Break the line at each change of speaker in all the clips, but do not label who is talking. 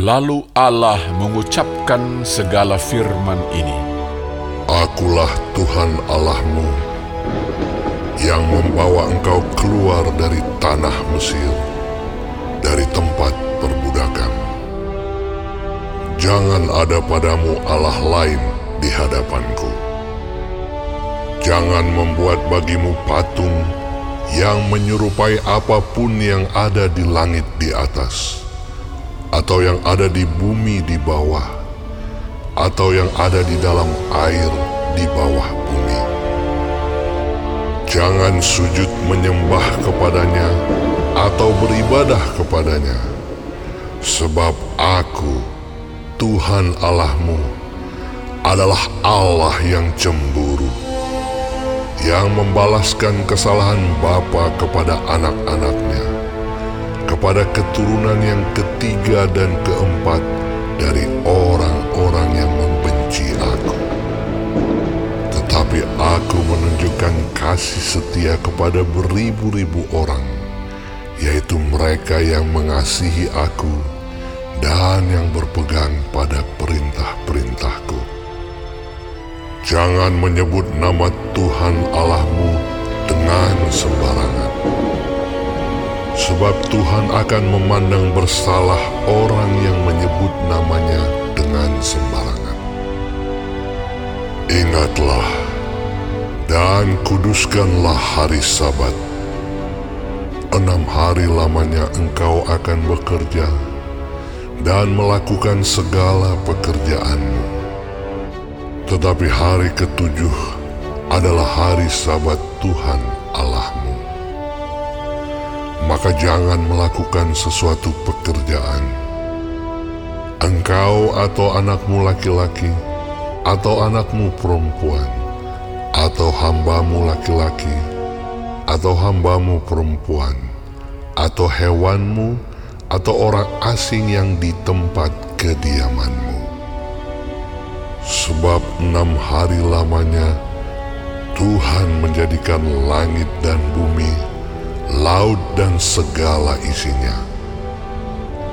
Lalu Allah mengucapkan segala firman ini.
Akulah Tuhan Allahmu yang membawa engkau keluar dari tanah Mesir, dari tempat perbudakan. Jangan ada padamu Allah lain di hadapanku. Jangan membuat bagimu patung yang menyerupai apa pun yang ada di langit di atas, atau yang ada di bumi di bawah, atau yang ada di dalam air di bawah bumi. Jangan sujud menyembah kepadanya atau beribadah kepadanya, sebab Aku, Tuhan Allahmu, adalah Allah yang cemburu, yang membalaskan kesalahan bapa kepada anak-anaknya, kepada keturunan yang ketiga dan keempat dari orang-orang yang membenci Aku. Tetapi Aku menunjukkan kasih setia kepada beribu-ribu orang, yaitu mereka yang mengasihi Aku dan yang berpegang pada perintah-perintahku. Jangan menyebut nama Tuhan Allahmu dengan sembarangan. Sebab Tuhan akan memandang bersalah orang yang menyebut namanya dengan sembarangan. Ingatlah dan kuduskanlah hari sabat. Enam hari lamanya engkau akan bekerja dan melakukan segala pekerjaanmu. Tetapi hari ketujuh adalah hari sabat Tuhan Allahmu. Maka jangan melakukan sesuatu pekerjaan. Engkau atau anakmu laki-laki, atau anakmu perempuan, atau hambamu laki-laki, atau hambamu perempuan, atau hewanmu, atau orang asing yang di tempat kediamanmu. Sebab enam hari lamanya Tuhan menjadikan langit dan bumi, laut dan segala isinya.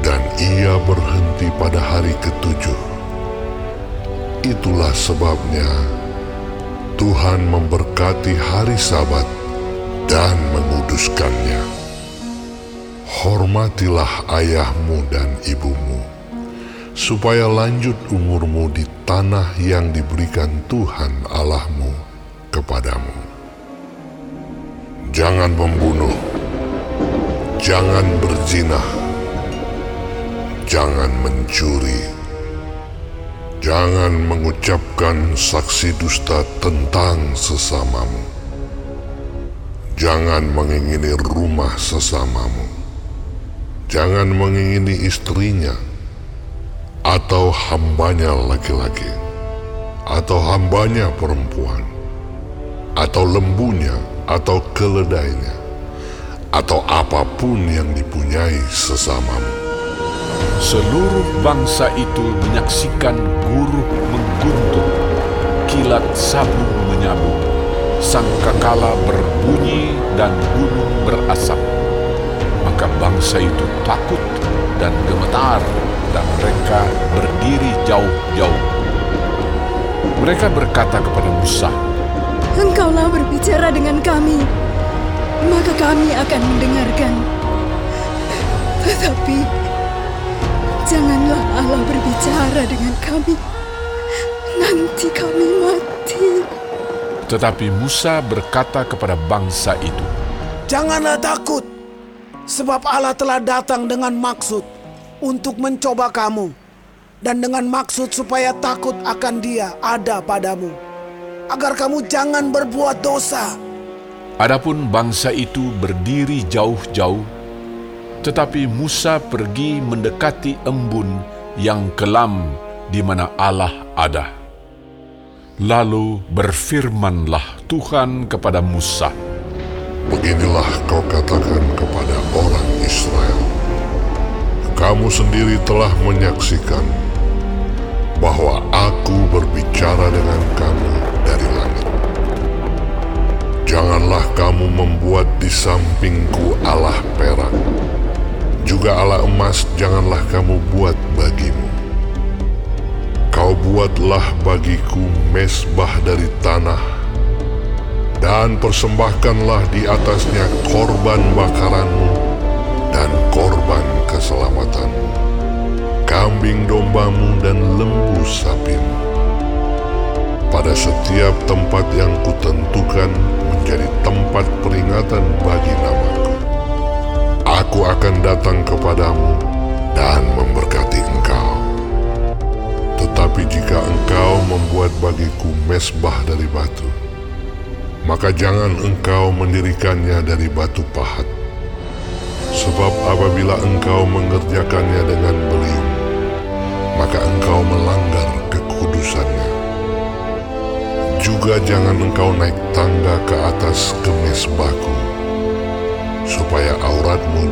Dan ia berhenti pada hari ketujuh. Itulah sebabnya Tuhan memberkati hari sabat dan menguduskannya. Hormatilah ayahmu dan ibumu, supaya lanjut umurmu di tanah yang diberikan Tuhan Allahmu kepadamu. Jangan membunuh, jangan berzinah, jangan mencuri, jangan mengucapkan saksi dusta tentang sesamamu, jangan mengingini rumah sesamamu, jangan mengingini istrinya, atau hambanya laki-laki, atau hambanya perempuan, atau lembunya, atau keledainya, atau apa pun yang dipunyai sesamamu.
Seluruh bangsa itu menyaksikan guru mengguntung, kilat sabung menyabung, sangkakala berbunyi dan gunung berasap. Maka bangsa itu takut dan gemetar dan mereka berdiri jauh-jauh. Mereka berkata kepada Musa,
Engkaulah berbicara dengan kami, maka kami akan mendengarkan. Tetapi janganlah Allah berbicara dengan kami. Nanti kami mati.
Tetapi Musa berkata kepada bangsa itu,
Janganlah takut, sebab Allah telah datang dengan maksud untuk mencoba kamu, dan dengan maksud supaya takut akan Dia ada padamu, agar kamu jangan berbuat dosa.
Adapun bangsa itu berdiri jauh-jauh, tetapi Musa pergi mendekati embun yang kelam di mana Allah ada. Lalu berfirmanlah Tuhan kepada Musa,
Beginilah kau katakan kepada orang Israel. Kamu sendiri telah menyaksikan bahwa aku berbicara dengan membuat di sampingku Allah perak. Juga Allah emas janganlah kamu buat bagi buatlah bagiku mesbah dari tanah, dan persembahkanlah di atasnya korban bakaranmu dan korban keselamatanmu, kambing dombamu dan lembu sapimu. Pada setiap tempat yang kutentukan datang kepadamu dan memberkati engkau. Tetapi jika engkau membuat bagiku mesbah dari batu, maka jangan engkau mendirikannya dari batu pahat. Sebab apabila engkau mengerjakannya dengan beliung, maka engkau melanggar kekudusannya. Juga jangan engkau naik tangga ke atas kemesbahku, supaya auratmu